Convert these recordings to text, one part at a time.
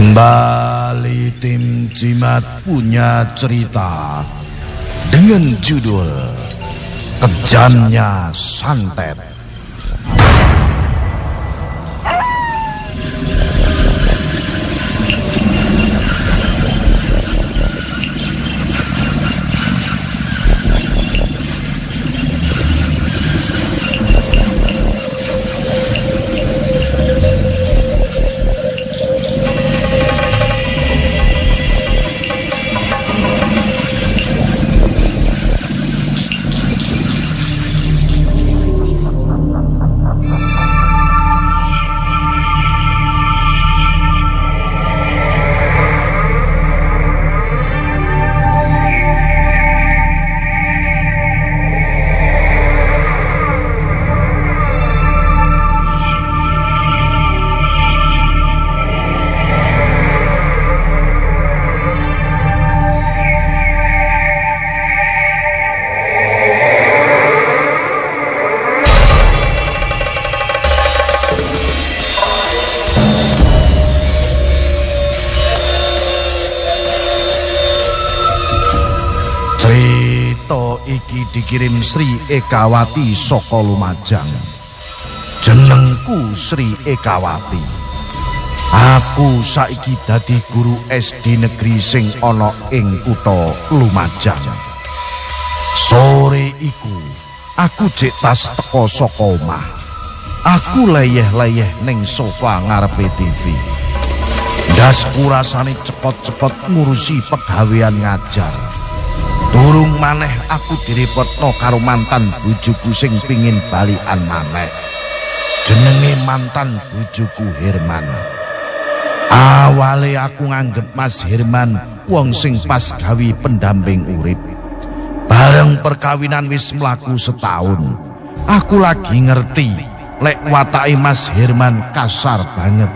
Kembali tim Jimat punya cerita dengan judul Kejamnya Santet. Cerita iki dikirim Sri Ekawati saka Lumajang. Jenengku Sri Ekawati. Aku saiki dadi guru SD negeri sing ana ing kutha Lumajang. Sore iku aku jek tas teko saka omah. Aku leyeh-leyeh ning sofa ngarepe TV. Dasku rasane cepot-cepot ngurusi pegawean ngajar. Durung maneh aku direpotno karo mantan bojoku sing pingin balikan maneh. Jenenge mantan bojoku Herman. Awale aku nganggep Mas Herman wong sing pas gawe pendamping urip. Bareng perkawinan wis mlaku setahun, aku lagi ngerti lek watake Mas Herman kasar banget.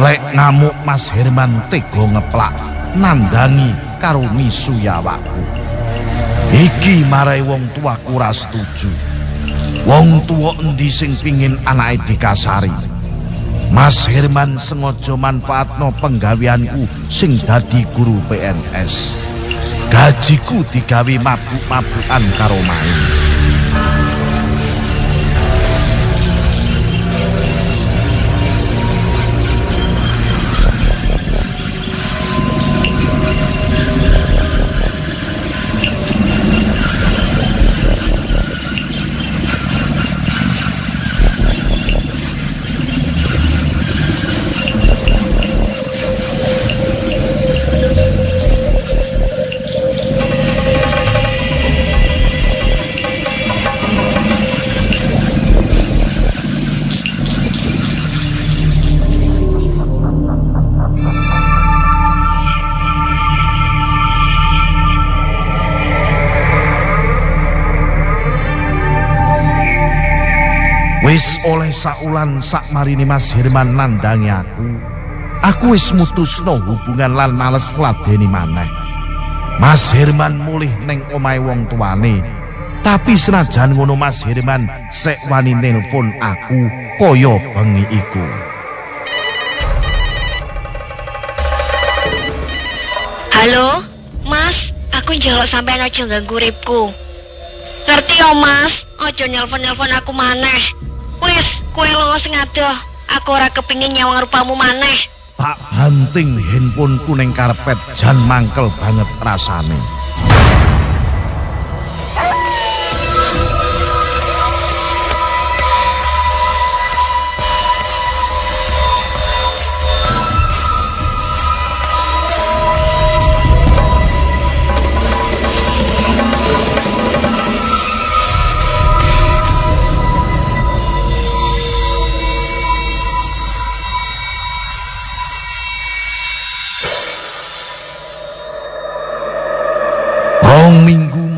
Lek ngamuk Mas Herman tega ngeplak nandangi karo misu yawakku. Iki marai wong tuaku ora setuju. Wong tua endi sing pingin anake dikasari. Mas Herman sengaja manfaatno penggaweanku sing dadi guru PNS. Gajiku digawe mabuk-mabukan karo main. Wis oleh saulan sak marini Mas Herman nandangi aku. Aku wis mutusno hubungan lan males ngladeni maneh. Mas Herman mulih neng omahe wong tuane. Tapi senajan ngono Mas Herman sek wani nelpon aku kaya bengi iku. Halo, Mas, aku njaluk sampean aja ganggu uripku. Ngerti yo, Mas? Aja nelpon-nelpon aku maneh. Wis, kowe lunga sing adoh. Aku ora kepingin nyawang rupamu maneh. Tak banting handphoneku ning karpet jan mangkel banget rasane.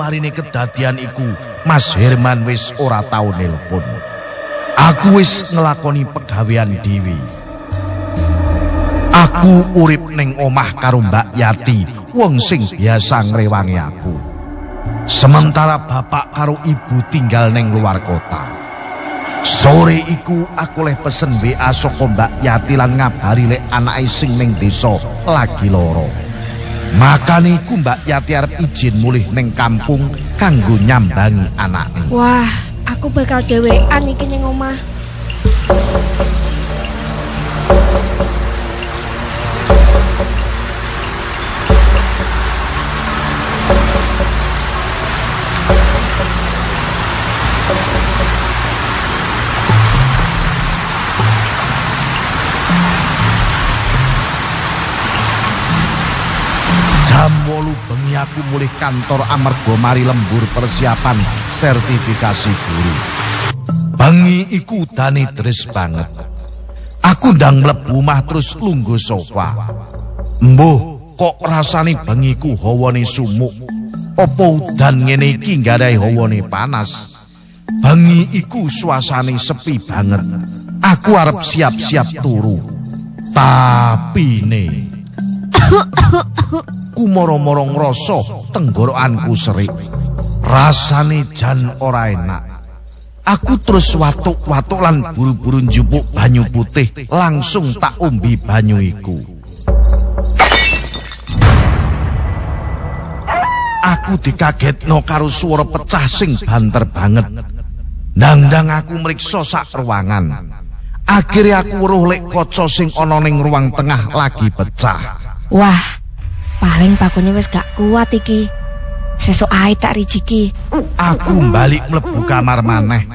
Marine kedadian iku, Mas Herman wis ora tau nelpon. Aku wis ngelakoni pegawean dhewe. Aku urip ning omah karo Mbak Yati, wong sing biasa ngrewangi aku. Sementara bapak karo ibu tinggal ning luar kota. Sore iku aku leh pesen WA saka Mbak Yati lan ngabari lek anake sing ning desa lagi loro. Makane iku Mbak Yati arep izin mulih ning kampung kanggo nyambangi anake. Wah, aku bakal dhewean iki ning omah. Mulih kantor amarga mari lembur persiapan sertifikasi guru. Bengi iku dani dres banget. Aku ndang mlebu omah terus lungguh sofa. Embuh, kok rasane bengiku hawane sumuk. Apa udan ngene iki nggadahi hawane panas? Bengi iku suasane sepi banget. Aku arep siap-siap turu. Tapi nih ku moro-moro ngrasa tenggorokanku serik. Rasane jan ora enak. Aku terus watuk-watuk lan buru-buru njupuk banyu putih, langsung tak umbi banyu iku. Aku dikagetno karo swara pecah sing banter banget. Ndang-ndang aku mriksa sak ruangan. Akhirnya aku weruh lek kaca sing ana ning ruang tengah lagi pecah. Wah, paling bakune wis gak kuat iki. Sesuk ae tak rijiki. Aku balik mlebu kamar maneh.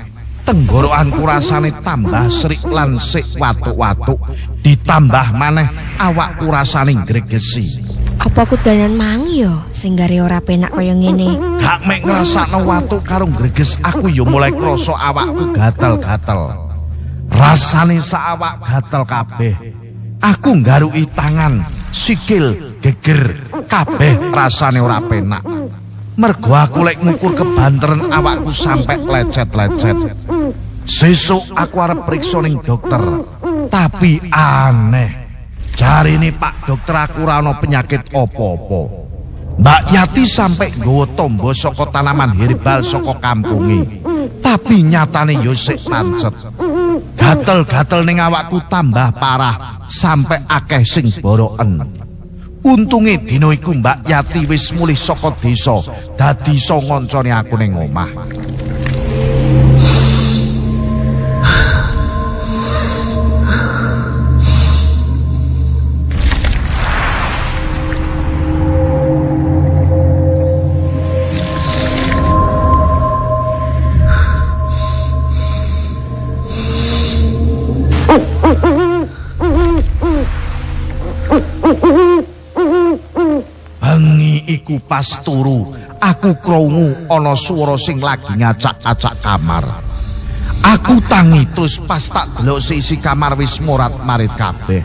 Tenggorokanku rasane tambah serik lan sik watuk-watuk. Ditambah maneh awakku rasane gregesi. Apa aku dalan mangi yo sing gare ora penak kaya ngene. Gak mek ngrasakno watuk karo greges aku ya mulai krasa awakku gatel-gatel. Rasane saawak gatel kabeh. Aku nggaruki tangan, sikil, geger, kabeh rasane ora penak. Mergo aku lek ngukur kebanteren awakku sampai lecet-lecet. Sesuk aku arep periksa ning dokter. Tapi aneh. Jarine Pak dokter aku ora ana penyakit apa-apa. Mbak Yati sampai nggawa tombo saka tanaman herbal saka kampungi. Tapi nyatane yo sik pancet. Gatel-gatel ning awakku tambah parah sampai akeh sing boroken. Untunge dina iku Mbak Yati wis mulih saka desa, dadi iso ngoncone aku ning omah. Iku pas turu, aku krungu ana swara sing lagi ngacak-acak kamar. Aku tangi terus pas tak delok sisi kamar wis morat marit kabeh.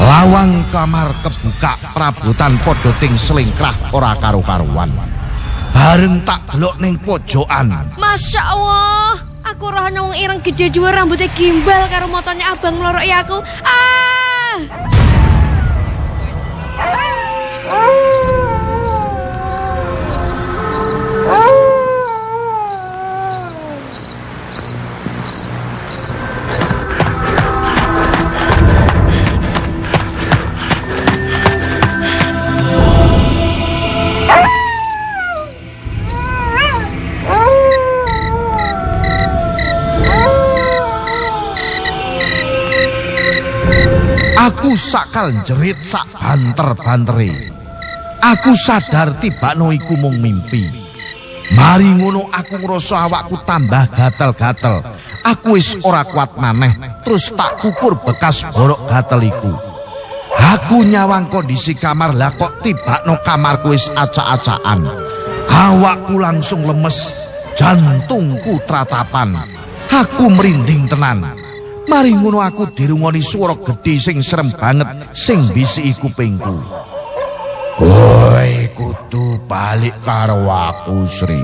Lawang kamar kebuka perabotan padha ting selingkrah ora karo-karuan. Bareng tak delok ning pojokan, Masya Allah, aku roh ana wong ireng gede juwer rambutnya gimbal karo motornya abang ngeloroki aku. Ah! Aku sakal jerit sak banter-banteri. Aku sadar tibakno iku mung mimpi. Mari ngono aku ngrasa awakku tambah gatel-gatel. Aku wis ora kuat maneh, terus tak kukur bekas borok gatel iku. Aku nyawang kondisi kamar lah kok tibakno kamarku wis acak-acakan. Awakku langsung lemes, jantungku tratapan. Aku merinding tenan. Mari ngono aku dirungoni swara gedhe sing serem banget sing bisi kupingku. Kowe kudu balik karo aku, Sri.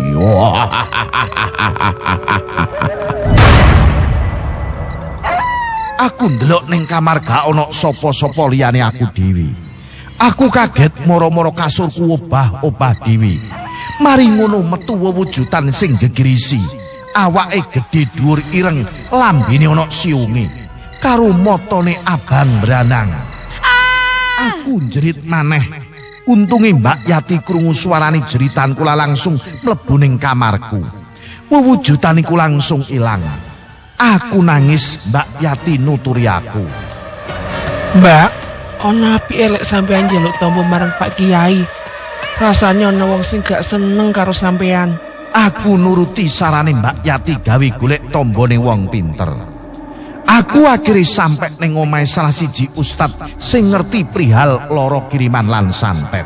aku ndelok ning kamar gak ana sapa-sapa liyane aku dhewe. Aku kaget moro-moro kasurku obah-obah dhewe. Mari ngono metu wewujudan sing gegirisi. awake gedhe dhuwur ireng, lambene ana siunge, karo matane abang branang. Aku jerit maneh. Untunge Mbak Yati krungu suarane jeritan kula langsung mlebu ning kamarku. Wewujutan iku langsung ilang. Aku nangis, Mbak Yati nuturi aku. Mbak, ana api elek sampean njaluk tombo marang Pak Kiai. Rasanya ana wong sing gak seneng karo sampean. Aku nuruti sarane Mbak Yati gawe golek tombone wong pinter. Aku akhirnya sampai neng omai salah siji ustad sing ngerti perihal loro kiriman lan santet.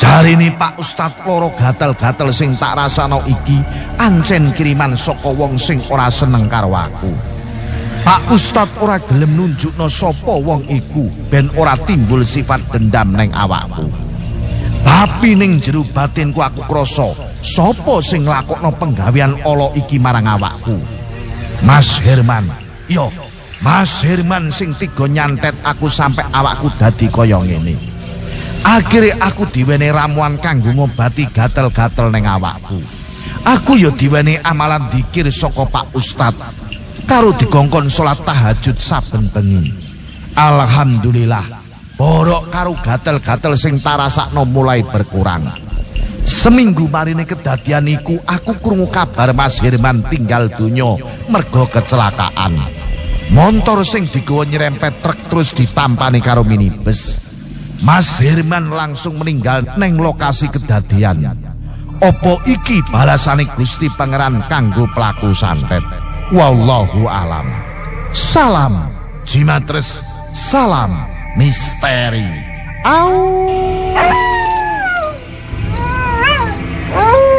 Jari ini Pak Ustad loro gatel-gatel sing tak rasa no iki ancen kiriman soko wong sing ora seneng karo aku. Pak Ustad ora gelem nunjuk no sopo wong iku ben ora timbul sifat dendam neng awakku. Tapi ning jeru batinku aku kroso sopo sing lakokno penggawean olo iki marang awakku. Mas Herman, Yo, Mas Herman sing tiga nyantet aku sampai awakku dadi kaya ngene. Akhire aku diwene ramuan kanggo ngobati gatel-gatel ning awakku. Aku yo diwene amalan dikir saka Pak Ustad karo dikongkon salat tahajud saben bengi. Alhamdulillah, borok karo gatel-gatel sing tarasakno mulai berkurang. Seminggu marine kedadian iku aku krungu kabar Mas Herman tinggal donya mergo kecelakaan. Montor sing digawa nyerempet truk terus ditampani karo minibus. Mas Herman langsung meninggal neng lokasi kedadian. Opo iki balasane Gusti Pangeran kanggo pelaku santet. Wallahu alam. Salam Jimatres. Salam misteri. Au. Au.